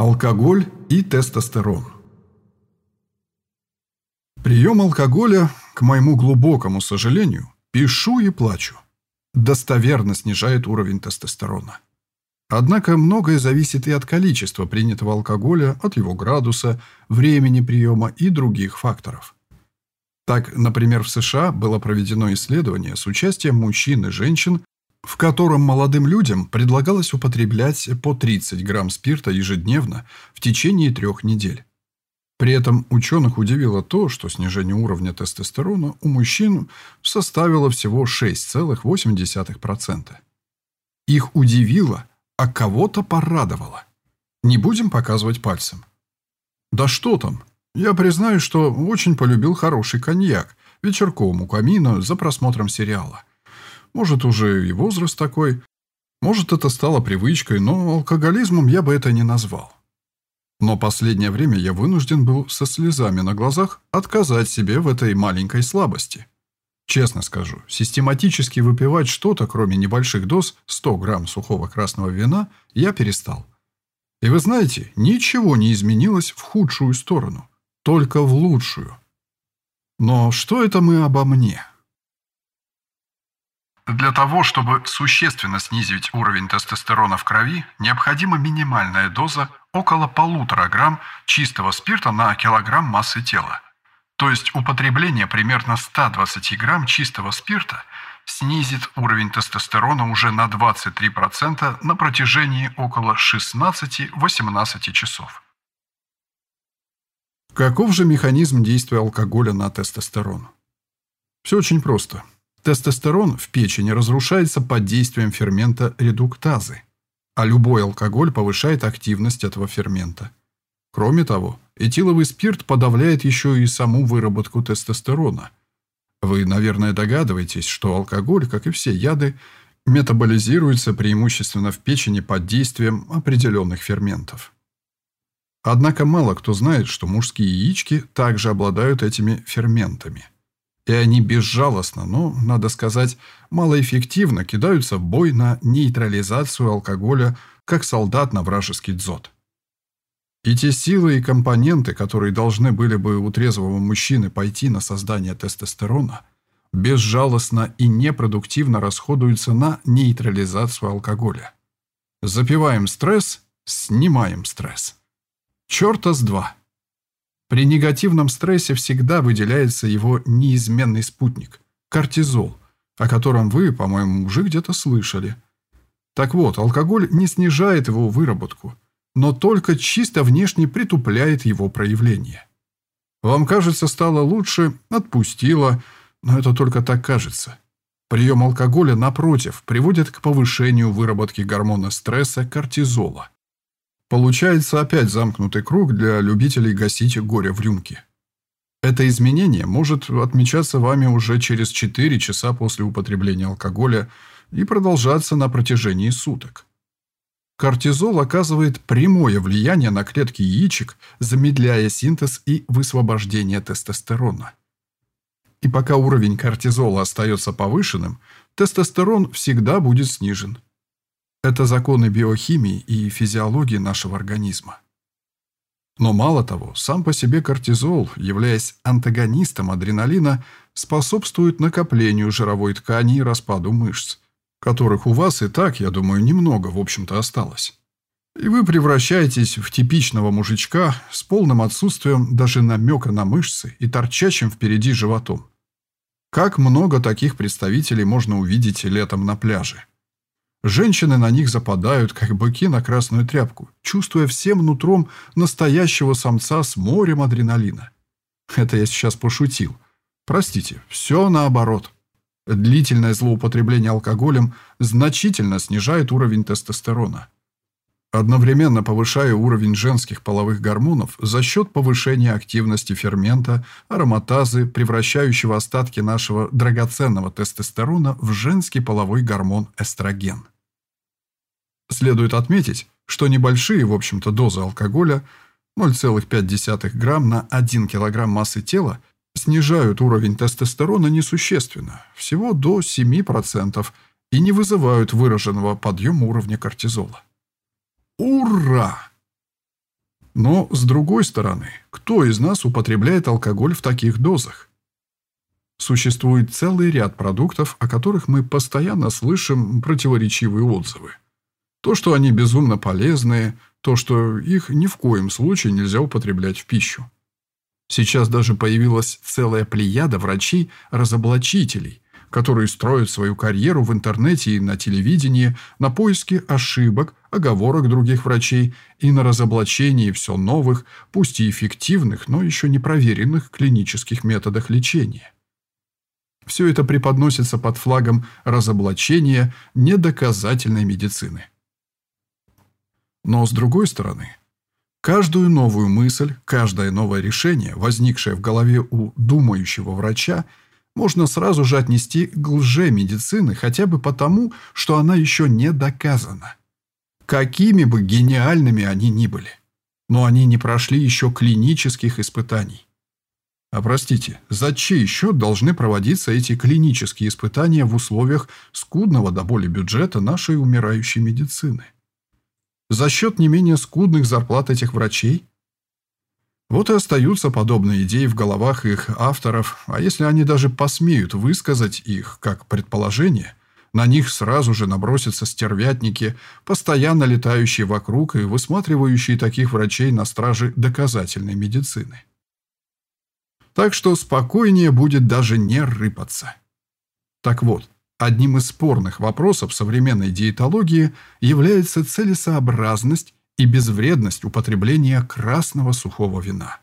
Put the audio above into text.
Алкоголь и тестостерон. Прием алкоголя, к моему глубокому сожалению, пишу и плачу, достоверно снижает уровень тестостерона. Однако многое зависит и от количества принятого алкоголя, от его градуса, времени приема и других факторов. Так, например, в США было проведено исследование с участием мужчин и женщин, в котором молодым людям предлагалось употреблять по 30 грамм спирта ежедневно в течение трех недель. При этом ученых удивило то, что снижение уровня тестостерона у мужчин составило всего 6,8%. Их удивило, а кого-то порадовало. Не будем показывать пальцем. Да что там? Я признаю, что очень полюбил хороший коньяк вечерком у камина за просмотром сериала. Может, уже и возраст такой. Может, это стало привычкой, но алкоголизмом я бы это не назвал. Но последнее время я вынужден был со слезами на глазах отказать себе в этой маленькой слабости. Честно скажу, систематически выпивать что-то, кроме небольших доз 100 грамм сухого красного вина, я перестал. И вы знаете, ничего не изменилось в худшую сторону, только в лучшую. Но что это мы обо мне? Для того, чтобы существенно снизить уровень тестостерона в крови, необходима минимальная доза около полутора грамм чистого спирта на килограмм массы тела. То есть употребление примерно 120 грамм чистого спирта снизит уровень тестостерона уже на 23% на протяжении около 16-18 часов. Каков же механизм действия алкоголя на тестостерон? Все очень просто. Тестостерон в печени разрушается под действием фермента редуктазы, а любой алкоголь повышает активность этого фермента. Кроме того, этиловый спирт подавляет еще и саму выработку тестостерона. Вы, наверное, догадываетесь, что алкоголь, как и все яды, метаболизируется преимущественно в печени под действием определенных ферментов. Однако мало кто знает, что мужские яички также обладают этими ферментами – и они безжалостно, но, надо сказать, малоэффективно кидаются в бой на нейтрализацию алкоголя, как солдат на вражеский дзот. И те силы и компоненты, которые должны были бы у трезвого мужчины пойти на создание тестостерона, безжалостно и непродуктивно расходуются на нейтрализацию алкоголя. Запиваем стресс, снимаем стресс. Чёрта с два. При негативном стрессе всегда выделяется его неизменный спутник – кортизол, о котором вы, по-моему, уже где-то слышали. Так вот, алкоголь не снижает его выработку, но только чисто внешне притупляет его проявление. Вам кажется, стало лучше, отпустило, но это только так кажется. Прием алкоголя, напротив, приводит к повышению выработки гормона стресса кортизола. Получается опять замкнутый круг для любителей гасить горе в рюмке. Это изменение может отмечаться вами уже через 4 часа после употребления алкоголя и продолжаться на протяжении суток. Кортизол оказывает прямое влияние на клетки яичек, замедляя синтез и высвобождение тестостерона. И пока уровень кортизола остается повышенным, тестостерон всегда будет снижен – это законы биохимии и физиологии нашего организма. Но мало того, сам по себе кортизол, являясь антагонистом адреналина, способствует накоплению жировой ткани и распаду мышц, которых у вас и так, я думаю, немного, в общем-то, осталось. И вы превращаетесь в типичного мужичка с полным отсутствием даже намека на мышцы и торчащим впереди животом. Как много таких представителей можно увидеть летом на пляже. Женщины на них западают, как быки на красную тряпку, чувствуя всем нутром настоящего самца с морем адреналина. Это я сейчас пошутил. Простите, все наоборот. Длительное злоупотребление алкоголем значительно снижает уровень тестостерона. Одновременно повышая уровень женских половых гормонов за счет повышения активности фермента, ароматазы, превращающего остатки нашего драгоценного тестостерона в женский половой гормон эстроген. Следует отметить, что небольшие, в общем-то, дозы алкоголя 0,5 грамм на 1 килограмм массы тела снижают уровень тестостерона несущественно, всего до 7%, и не вызывают выраженного подъема уровня кортизола. Ура! Но, с другой стороны, кто из нас употребляет алкоголь в таких дозах? Существует целый ряд продуктов, о которых мы постоянно слышим противоречивые отзывы. То, что они безумно полезные, то, что их ни в коем случае нельзя употреблять в пищу. Сейчас даже появилась целая плеяда врачей-разоблачителей, которые строят свою карьеру в интернете и на телевидении на поиске ошибок, оговорок других врачей и на разоблачении все новых, пусть и эффективных, но еще не проверенных клинических методах лечения. Все это преподносится под флагом разоблачения недоказательной медицины. Но с другой стороны, каждую новую мысль, каждое новое решение, возникшее в голове у думающего врача, можно сразу же отнести к лже-медицины хотя бы потому, что она еще не доказана. Какими бы гениальными они ни были. Но они не прошли еще клинических испытаний. А простите, за чей счет должны проводиться эти клинические испытания в условиях скудного до боли бюджета нашей умирающей медицины? За счет не менее скудных зарплат этих врачей? Вот и остаются подобные идеи в головах их авторов, а если они даже посмеют высказать их как предположение, на них сразу же набросятся стервятники, постоянно летающие вокруг и высматривающие таких врачей на страже доказательной медицины. Так что спокойнее будет даже не рыпаться. Так вот, одним из спорных вопросов современной диетологии является целесообразность и безвредность употребления красного сухого вина.